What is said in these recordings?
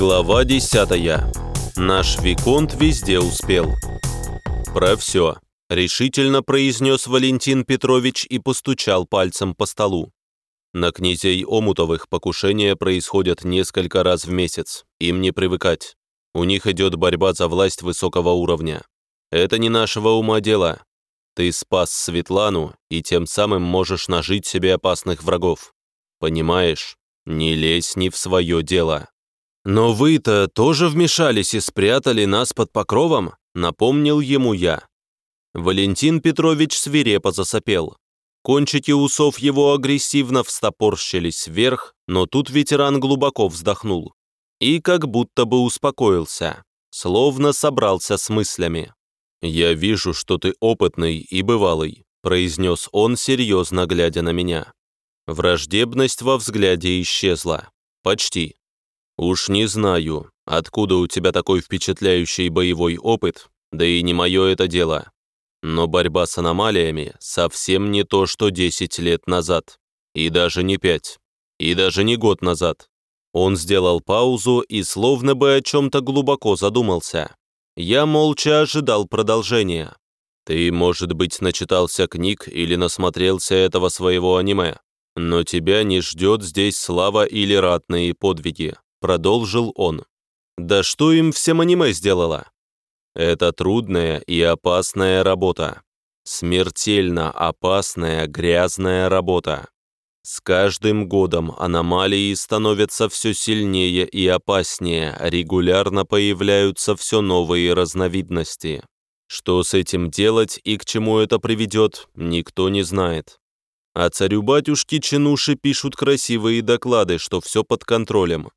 Глава 10. Наш Виконт везде успел. Про все. Решительно произнес Валентин Петрович и постучал пальцем по столу. На князей Омутовых покушения происходят несколько раз в месяц. Им не привыкать. У них идет борьба за власть высокого уровня. Это не нашего ума дело. Ты спас Светлану и тем самым можешь нажить себе опасных врагов. Понимаешь? Не лезь не в свое дело. «Но вы-то тоже вмешались и спрятали нас под покровом?» — напомнил ему я. Валентин Петрович свирепо засопел. Кончики усов его агрессивно встопорщились вверх, но тут ветеран глубоко вздохнул. И как будто бы успокоился, словно собрался с мыслями. «Я вижу, что ты опытный и бывалый», произнес он, серьезно глядя на меня. Враждебность во взгляде исчезла. Почти. «Уж не знаю, откуда у тебя такой впечатляющий боевой опыт, да и не мое это дело. Но борьба с аномалиями совсем не то, что 10 лет назад. И даже не 5. И даже не год назад. Он сделал паузу и словно бы о чем-то глубоко задумался. Я молча ожидал продолжения. Ты, может быть, начитался книг или насмотрелся этого своего аниме, но тебя не ждет здесь слава или ратные подвиги. Продолжил он. Да что им всем аниме сделало? Это трудная и опасная работа. Смертельно опасная грязная работа. С каждым годом аномалии становятся все сильнее и опаснее, регулярно появляются все новые разновидности. Что с этим делать и к чему это приведет, никто не знает. А царю-батюшке чинуши пишут красивые доклады, что все под контролем.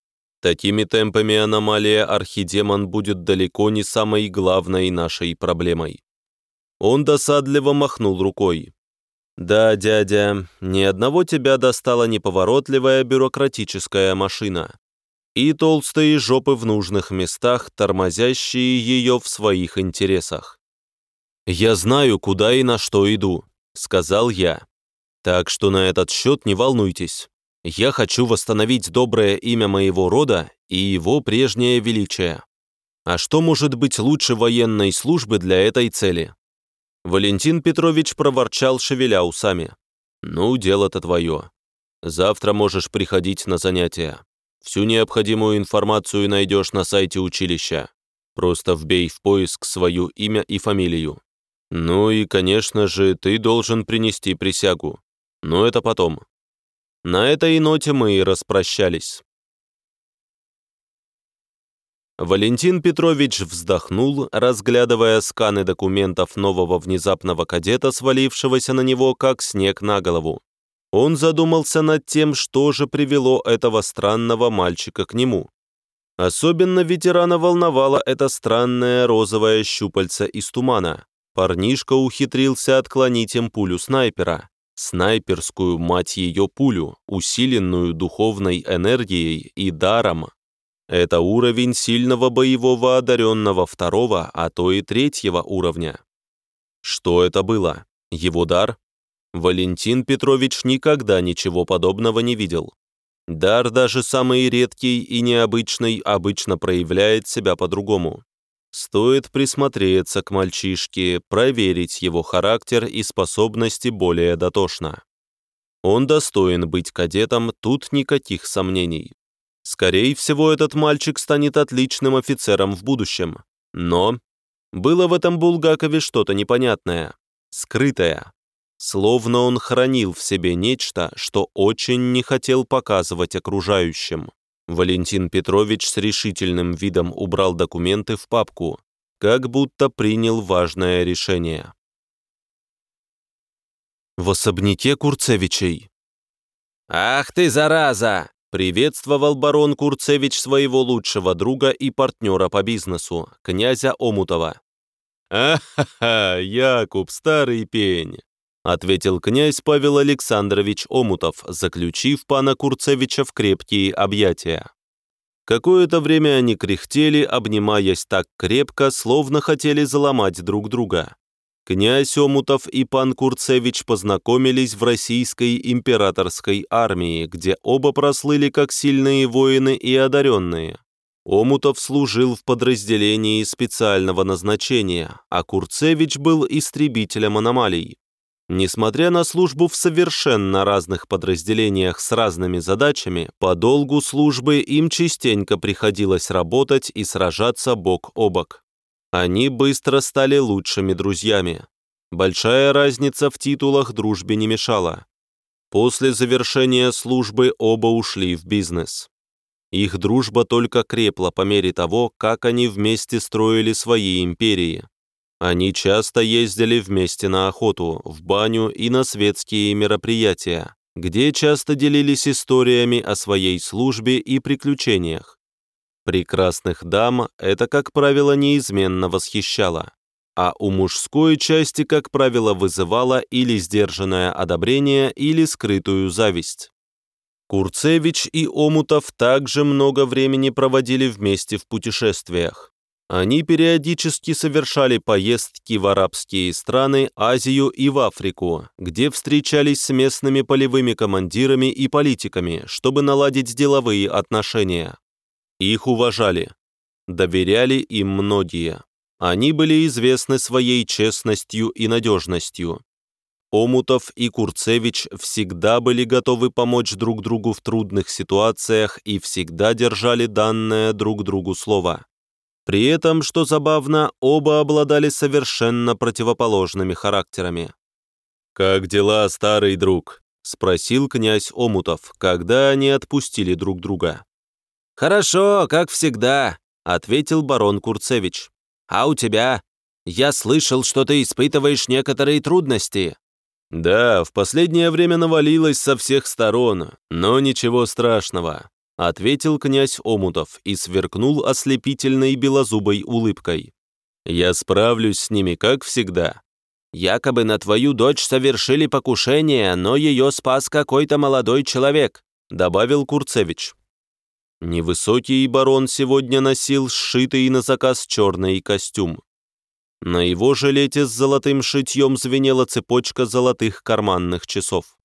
Такими темпами аномалия Архидемон будет далеко не самой главной нашей проблемой. Он досадливо махнул рукой. «Да, дядя, ни одного тебя достала неповоротливая бюрократическая машина и толстые жопы в нужных местах, тормозящие ее в своих интересах. «Я знаю, куда и на что иду», — сказал я. «Так что на этот счет не волнуйтесь. Я хочу восстановить доброе имя моего рода и его прежнее величие. А что может быть лучше военной службы для этой цели? Валентин Петрович проворчал, шевеля усами. «Ну, дело-то твое. Завтра можешь приходить на занятия. Всю необходимую информацию найдешь на сайте училища. Просто вбей в поиск свое имя и фамилию. Ну и, конечно же, ты должен принести присягу. Но это потом. На этой ноте мы и распрощались. Валентин Петрович вздохнул, разглядывая сканы документов нового внезапного кадета, свалившегося на него, как снег на голову. Он задумался над тем, что же привело этого странного мальчика к нему. Особенно ветерана волновало это странное розовое щупальце из тумана. Парнишка ухитрился отклонить им пулю снайпера снайперскую, мать ее, пулю, усиленную духовной энергией и даром. Это уровень сильного боевого одаренного второго, а то и третьего уровня. Что это было? Его дар? Валентин Петрович никогда ничего подобного не видел. Дар, даже самый редкий и необычный, обычно проявляет себя по-другому. Стоит присмотреться к мальчишке, проверить его характер и способности более дотошно. Он достоин быть кадетом, тут никаких сомнений. Скорее всего, этот мальчик станет отличным офицером в будущем. Но было в этом Булгакове что-то непонятное, скрытое. Словно он хранил в себе нечто, что очень не хотел показывать окружающим. Валентин Петрович с решительным видом убрал документы в папку, как будто принял важное решение. В особняке Курцевичей. «Ах ты, зараза!» — приветствовал барон Курцевич своего лучшего друга и партнера по бизнесу, князя Омутова. «Ах-ха-ха, Якуб, старый пень!» Ответил князь Павел Александрович Омутов, заключив пана Курцевича в крепкие объятия. Какое-то время они кряхтели, обнимаясь так крепко, словно хотели заломать друг друга. Князь Омутов и пан Курцевич познакомились в российской императорской армии, где оба прослыли как сильные воины и одаренные. Омутов служил в подразделении специального назначения, а Курцевич был истребителем аномалий. Несмотря на службу в совершенно разных подразделениях с разными задачами, по долгу службы им частенько приходилось работать и сражаться бок о бок. Они быстро стали лучшими друзьями. Большая разница в титулах дружбе не мешала. После завершения службы оба ушли в бизнес. Их дружба только крепла по мере того, как они вместе строили свои империи. Они часто ездили вместе на охоту, в баню и на светские мероприятия, где часто делились историями о своей службе и приключениях. Прекрасных дам это, как правило, неизменно восхищало, а у мужской части, как правило, вызывало или сдержанное одобрение, или скрытую зависть. Курцевич и Омутов также много времени проводили вместе в путешествиях. Они периодически совершали поездки в арабские страны, Азию и в Африку, где встречались с местными полевыми командирами и политиками, чтобы наладить деловые отношения. Их уважали, доверяли им многие. Они были известны своей честностью и надежностью. Омутов и Курцевич всегда были готовы помочь друг другу в трудных ситуациях и всегда держали данное друг другу слово. При этом, что забавно, оба обладали совершенно противоположными характерами. «Как дела, старый друг?» — спросил князь Омутов, когда они отпустили друг друга. «Хорошо, как всегда», — ответил барон Курцевич. «А у тебя? Я слышал, что ты испытываешь некоторые трудности». «Да, в последнее время навалилось со всех сторон, но ничего страшного», ответил князь Омутов и сверкнул ослепительной белозубой улыбкой. «Я справлюсь с ними, как всегда». «Якобы на твою дочь совершили покушение, но ее спас какой-то молодой человек», добавил Курцевич. Невысокий барон сегодня носил сшитый на заказ черный костюм. На его жилете с золотым шитьем звенела цепочка золотых карманных часов.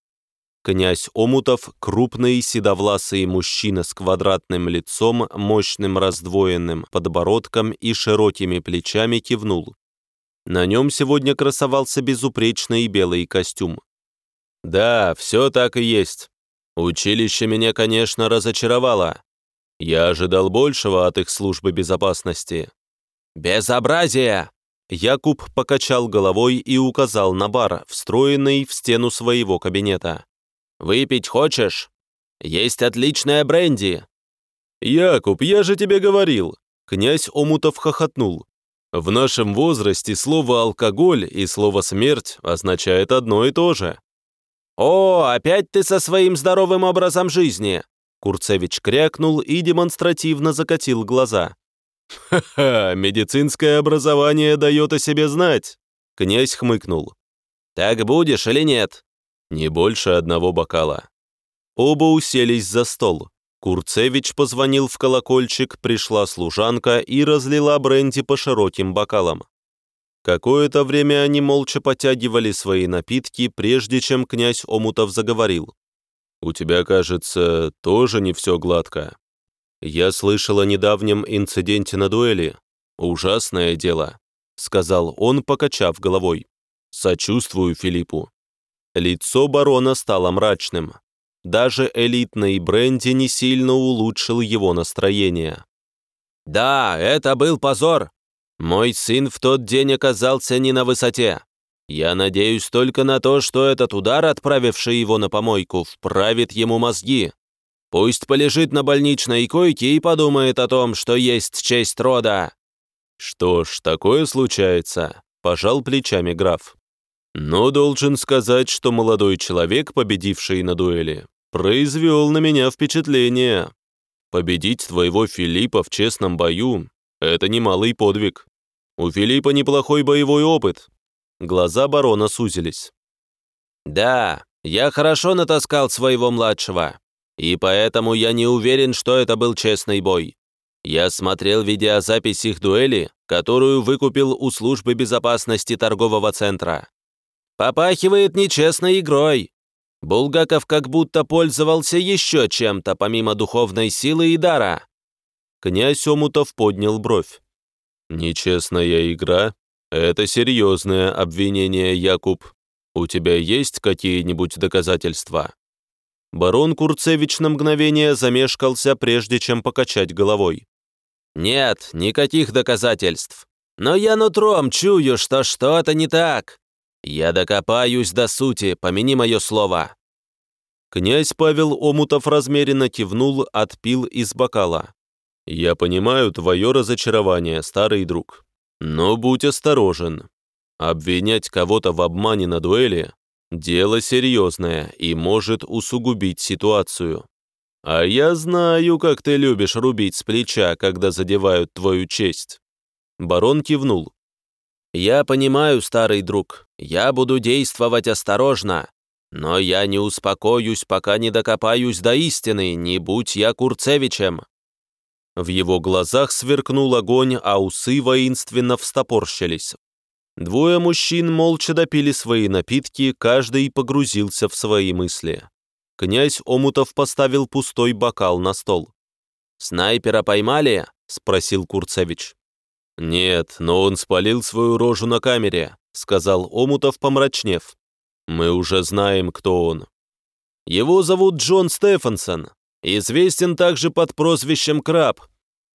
Князь Омутов, крупный седовласый мужчина с квадратным лицом, мощным раздвоенным подбородком и широкими плечами кивнул. На нем сегодня красовался безупречный белый костюм. «Да, все так и есть. Училище меня, конечно, разочаровало. Я ожидал большего от их службы безопасности». «Безобразие!» Якуб покачал головой и указал на бар, встроенный в стену своего кабинета. «Выпить хочешь? Есть отличная бренди!» «Якуб, я же тебе говорил!» Князь Омутов хохотнул. «В нашем возрасте слово «алкоголь» и слово «смерть» означает одно и то же». «О, опять ты со своим здоровым образом жизни!» Курцевич крякнул и демонстративно закатил глаза. «Ха-ха, медицинское образование дает о себе знать!» Князь хмыкнул. «Так будешь или нет?» «Не больше одного бокала». Оба уселись за стол. Курцевич позвонил в колокольчик, пришла служанка и разлила бренди по широким бокалам. Какое-то время они молча потягивали свои напитки, прежде чем князь Омутов заговорил. «У тебя, кажется, тоже не все гладко. «Я слышал о недавнем инциденте на дуэли. Ужасное дело», — сказал он, покачав головой. «Сочувствую Филиппу». Лицо барона стало мрачным. Даже элитный бренди не сильно улучшил его настроение. «Да, это был позор. Мой сын в тот день оказался не на высоте. Я надеюсь только на то, что этот удар, отправивший его на помойку, вправит ему мозги. Пусть полежит на больничной койке и подумает о том, что есть честь рода». «Что ж, такое случается», — пожал плечами граф. «Но должен сказать, что молодой человек, победивший на дуэли, произвел на меня впечатление. Победить твоего Филиппа в честном бою — это немалый подвиг. У Филиппа неплохой боевой опыт». Глаза барона сузились. «Да, я хорошо натаскал своего младшего. И поэтому я не уверен, что это был честный бой. Я смотрел видеозапись их дуэли, которую выкупил у службы безопасности торгового центра. Попахивает нечестной игрой. Булгаков как будто пользовался еще чем-то, помимо духовной силы и дара. Князь Омутов поднял бровь. «Нечестная игра? Это серьезное обвинение, Якуб. У тебя есть какие-нибудь доказательства?» Барон Курцевич на мгновение замешкался, прежде чем покачать головой. «Нет, никаких доказательств. Но я нутром чую, что что-то не так. Я докопаюсь до сути, помяни мое слово». Князь Павел Омутов размеренно кивнул, отпил из бокала. «Я понимаю твое разочарование, старый друг. Но будь осторожен. Обвинять кого-то в обмане на дуэли – дело серьезное и может усугубить ситуацию. А я знаю, как ты любишь рубить с плеча, когда задевают твою честь». Барон кивнул. «Я понимаю, старый друг, я буду действовать осторожно, но я не успокоюсь, пока не докопаюсь до истины, не будь я Курцевичем». В его глазах сверкнул огонь, а усы воинственно встопорщились. Двое мужчин молча допили свои напитки, каждый погрузился в свои мысли. Князь Омутов поставил пустой бокал на стол. «Снайпера поймали?» — спросил Курцевич. «Нет, но он спалил свою рожу на камере», — сказал Омутов, помрачнев. «Мы уже знаем, кто он. Его зовут Джон Стефансон, известен также под прозвищем Краб.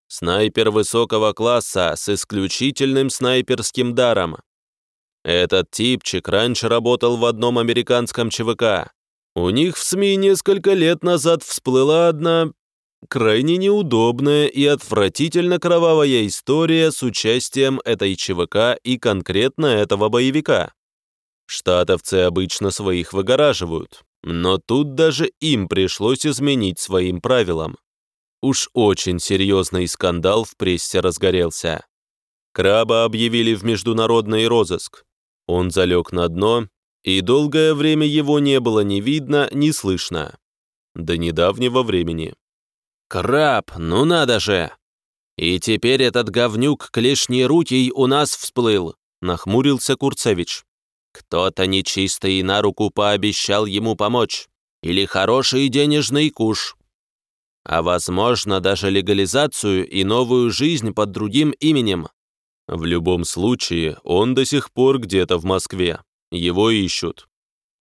Снайпер высокого класса с исключительным снайперским даром. Этот типчик раньше работал в одном американском ЧВК. У них в СМИ несколько лет назад всплыла одна Крайне неудобная и отвратительно кровавая история с участием этой ЧВК и конкретно этого боевика. Штатовцы обычно своих выгораживают, но тут даже им пришлось изменить своим правилам. Уж очень серьезный скандал в прессе разгорелся. Краба объявили в международный розыск. Он залег на дно, и долгое время его не было ни видно, ни слышно. До недавнего времени. «Краб, ну надо же!» «И теперь этот говнюк клешнерукий у нас всплыл», — нахмурился Курцевич. «Кто-то нечистый на руку пообещал ему помочь. Или хороший денежный куш. А возможно, даже легализацию и новую жизнь под другим именем. В любом случае, он до сих пор где-то в Москве. Его ищут.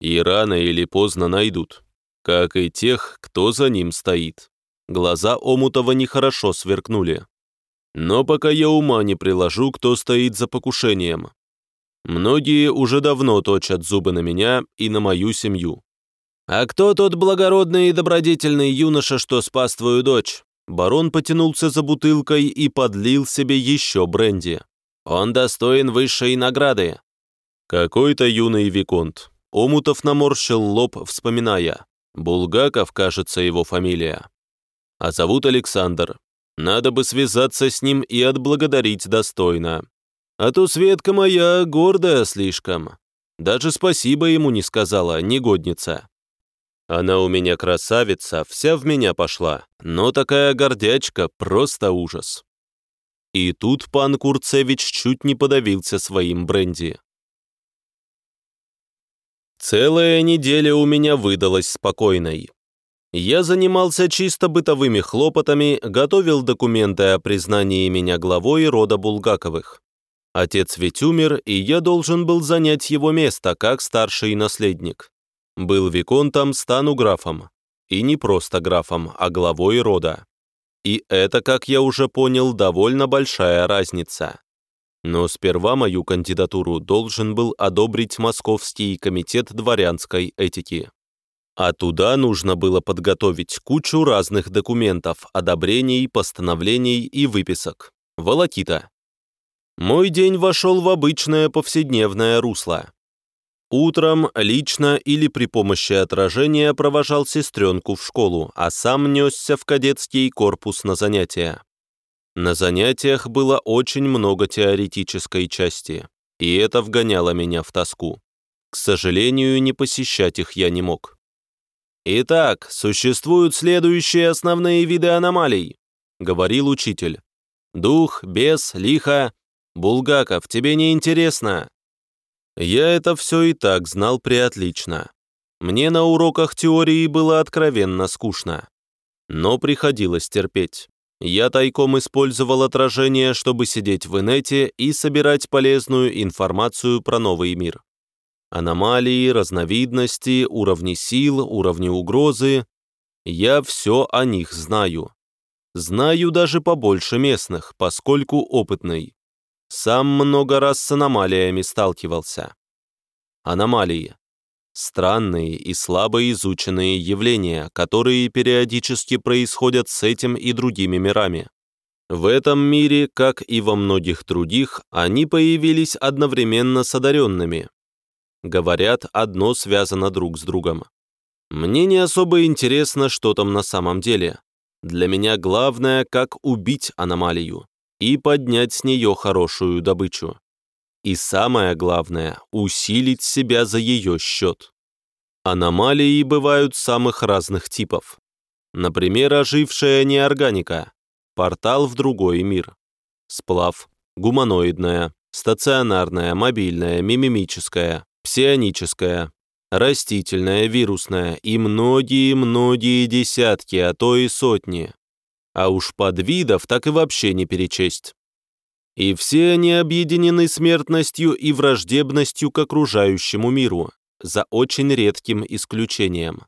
И рано или поздно найдут. Как и тех, кто за ним стоит. Глаза Омутова нехорошо сверкнули. Но пока я ума не приложу, кто стоит за покушением. Многие уже давно точат зубы на меня и на мою семью. «А кто тот благородный и добродетельный юноша, что спас твою дочь?» Барон потянулся за бутылкой и подлил себе еще бренди. «Он достоин высшей награды». Какой-то юный виконт. Омутов наморщил лоб, вспоминая. Булгаков, кажется, его фамилия а зовут Александр. Надо бы связаться с ним и отблагодарить достойно. А то Светка моя гордая слишком. Даже спасибо ему не сказала, негодница. Она у меня красавица, вся в меня пошла, но такая гордячка, просто ужас. И тут пан Курцевич чуть не подавился своим бренди. Целая неделя у меня выдалась спокойной. Я занимался чисто бытовыми хлопотами, готовил документы о признании меня главой рода Булгаковых. Отец ведь умер, и я должен был занять его место, как старший наследник. Был виконтом, стану графом. И не просто графом, а главой рода. И это, как я уже понял, довольно большая разница. Но сперва мою кандидатуру должен был одобрить Московский комитет дворянской этики. А туда нужно было подготовить кучу разных документов, одобрений, постановлений и выписок. Волокита. Мой день вошел в обычное повседневное русло. Утром лично или при помощи отражения провожал сестренку в школу, а сам несся в кадетский корпус на занятия. На занятиях было очень много теоретической части, и это вгоняло меня в тоску. К сожалению, не посещать их я не мог. «Итак, существуют следующие основные виды аномалий», — говорил учитель. «Дух, бес, лихо. Булгаков, тебе не интересно?» Я это все и так знал преотлично. Мне на уроках теории было откровенно скучно. Но приходилось терпеть. Я тайком использовал отражение, чтобы сидеть в инете и собирать полезную информацию про новый мир. Аномалии, разновидности, уровни сил, уровни угрозы. Я все о них знаю. Знаю даже побольше местных, поскольку опытный. Сам много раз с аномалиями сталкивался. Аномалии. Странные и слабо изученные явления, которые периодически происходят с этим и другими мирами. В этом мире, как и во многих других, они появились одновременно с одаренными. Говорят, одно связано друг с другом. Мне не особо интересно, что там на самом деле. Для меня главное, как убить аномалию и поднять с нее хорошую добычу. И самое главное – усилить себя за ее счет. Аномалии бывают самых разных типов. Например, ожившая неорганика, портал в другой мир, сплав, гуманоидная, стационарная, мобильная, мимимическая, псионическая, растительная, вирусная и многие-многие десятки, а то и сотни. А уж подвидов так и вообще не перечесть. И все они объединены смертностью и враждебностью к окружающему миру, за очень редким исключением.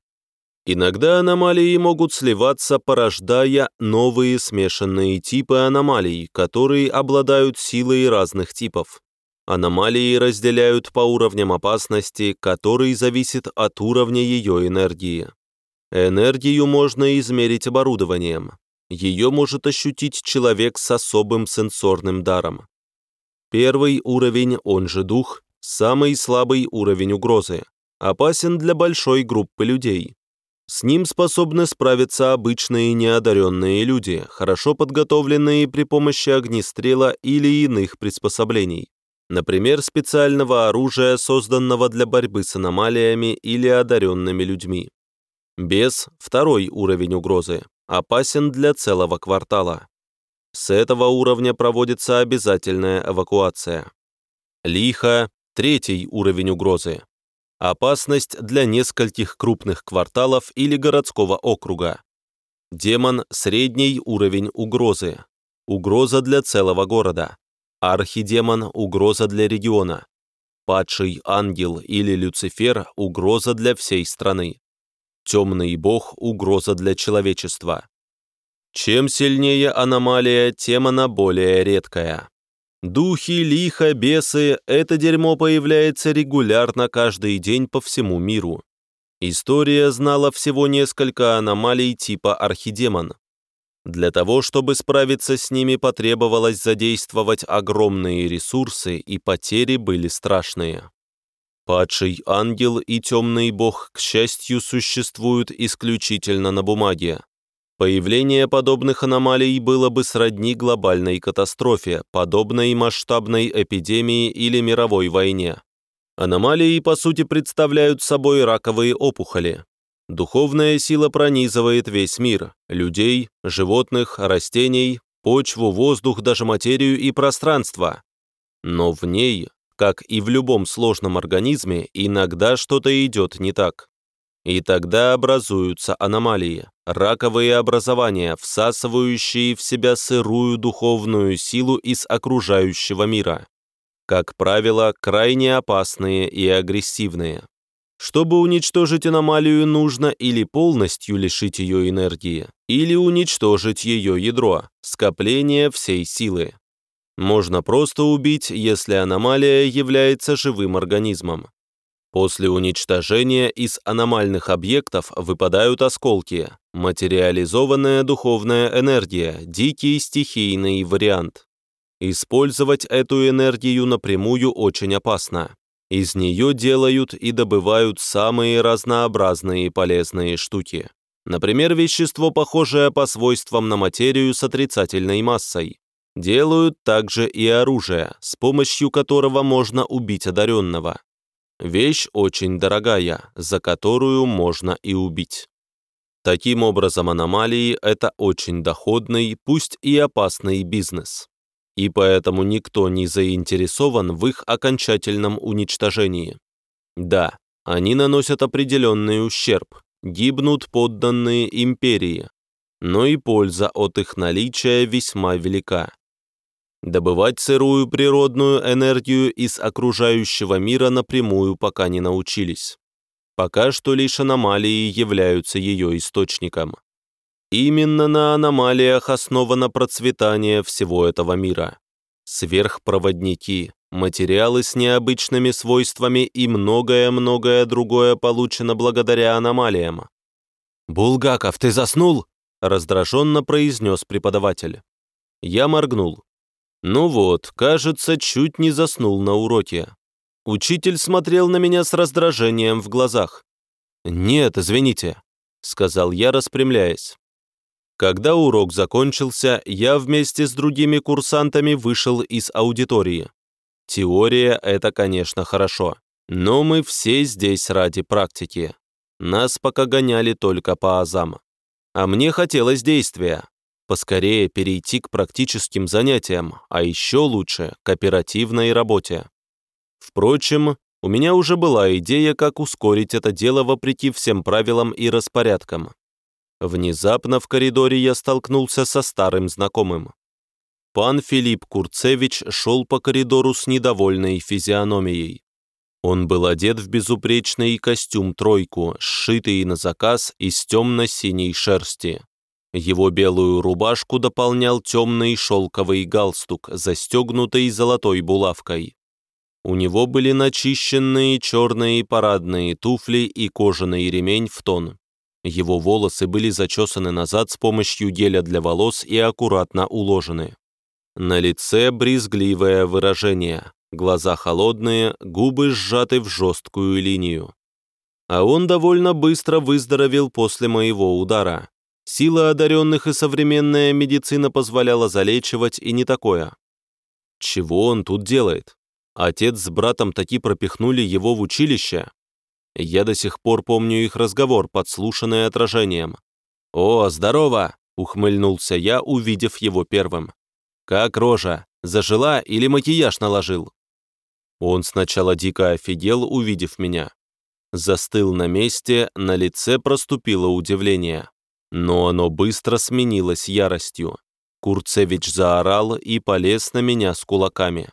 Иногда аномалии могут сливаться, порождая новые смешанные типы аномалий, которые обладают силой разных типов. Аномалии разделяют по уровням опасности, который зависит от уровня ее энергии. Энергию можно измерить оборудованием. Ее может ощутить человек с особым сенсорным даром. Первый уровень, он же дух, самый слабый уровень угрозы, опасен для большой группы людей. С ним способны справиться обычные неодаренные люди, хорошо подготовленные при помощи огнестрела или иных приспособлений. Например, специального оружия, созданного для борьбы с аномалиями или одаренными людьми. Бес – второй уровень угрозы, опасен для целого квартала. С этого уровня проводится обязательная эвакуация. Лихо – третий уровень угрозы. Опасность для нескольких крупных кварталов или городского округа. Демон – средний уровень угрозы. Угроза для целого города. Архидемон – угроза для региона. Падший ангел или Люцифер – угроза для всей страны. Темный бог – угроза для человечества. Чем сильнее аномалия, тем она более редкая. Духи, лихо, бесы – это дерьмо появляется регулярно каждый день по всему миру. История знала всего несколько аномалий типа архидемон. Для того, чтобы справиться с ними, потребовалось задействовать огромные ресурсы, и потери были страшные. Падший ангел и темный бог, к счастью, существуют исключительно на бумаге. Появление подобных аномалий было бы сродни глобальной катастрофе, подобной масштабной эпидемии или мировой войне. Аномалии, по сути, представляют собой раковые опухоли. Духовная сила пронизывает весь мир – людей, животных, растений, почву, воздух, даже материю и пространство. Но в ней как и в любом сложном организме, иногда что-то идет не так. И тогда образуются аномалии, раковые образования, всасывающие в себя сырую духовную силу из окружающего мира. Как правило, крайне опасные и агрессивные. Чтобы уничтожить аномалию, нужно или полностью лишить ее энергии, или уничтожить ее ядро, скопление всей силы. Можно просто убить, если аномалия является живым организмом. После уничтожения из аномальных объектов выпадают осколки, материализованная духовная энергия, дикий стихийный вариант. Использовать эту энергию напрямую очень опасно. Из нее делают и добывают самые разнообразные полезные штуки. Например, вещество, похожее по свойствам на материю с отрицательной массой. Делают также и оружие, с помощью которого можно убить одаренного. Вещь очень дорогая, за которую можно и убить. Таким образом, аномалии – это очень доходный, пусть и опасный бизнес. И поэтому никто не заинтересован в их окончательном уничтожении. Да, они наносят определенный ущерб, гибнут подданные империи, но и польза от их наличия весьма велика. Добывать сырую природную энергию из окружающего мира напрямую пока не научились. Пока что лишь аномалии являются ее источником. Именно на аномалиях основано процветание всего этого мира. Сверхпроводники, материалы с необычными свойствами и многое-многое другое получено благодаря аномалиям. «Булгаков, ты заснул?» – раздраженно произнес преподаватель. Я моргнул. Ну вот, кажется, чуть не заснул на уроке. Учитель смотрел на меня с раздражением в глазах. «Нет, извините», — сказал я, распрямляясь. Когда урок закончился, я вместе с другими курсантами вышел из аудитории. Теория — это, конечно, хорошо, но мы все здесь ради практики. Нас пока гоняли только по азам. А мне хотелось действия. Поскорее перейти к практическим занятиям, а еще лучше — к оперативной работе. Впрочем, у меня уже была идея, как ускорить это дело вопреки всем правилам и распорядкам. Внезапно в коридоре я столкнулся со старым знакомым. Пан Филипп Курцевич шел по коридору с недовольной физиономией. Он был одет в безупречный костюм-тройку, сшитый на заказ из темно-синей шерсти. Его белую рубашку дополнял темный шелковый галстук, застегнутый золотой булавкой. У него были начищенные черные парадные туфли и кожаный ремень в тон. Его волосы были зачесаны назад с помощью геля для волос и аккуратно уложены. На лице брезгливое выражение, глаза холодные, губы сжаты в жесткую линию. А он довольно быстро выздоровел после моего удара. Сила одаренных и современная медицина позволяла залечивать и не такое. Чего он тут делает? Отец с братом таки пропихнули его в училище, я до сих пор помню их разговор, подслушанный отражением. «О, здорово!» — ухмыльнулся я, увидев его первым. «Как рожа? Зажила или макияж наложил?» Он сначала дико офигел, увидев меня. Застыл на месте, на лице проступило удивление. Но оно быстро сменилось яростью. Курцевич заорал и полез на меня с кулаками.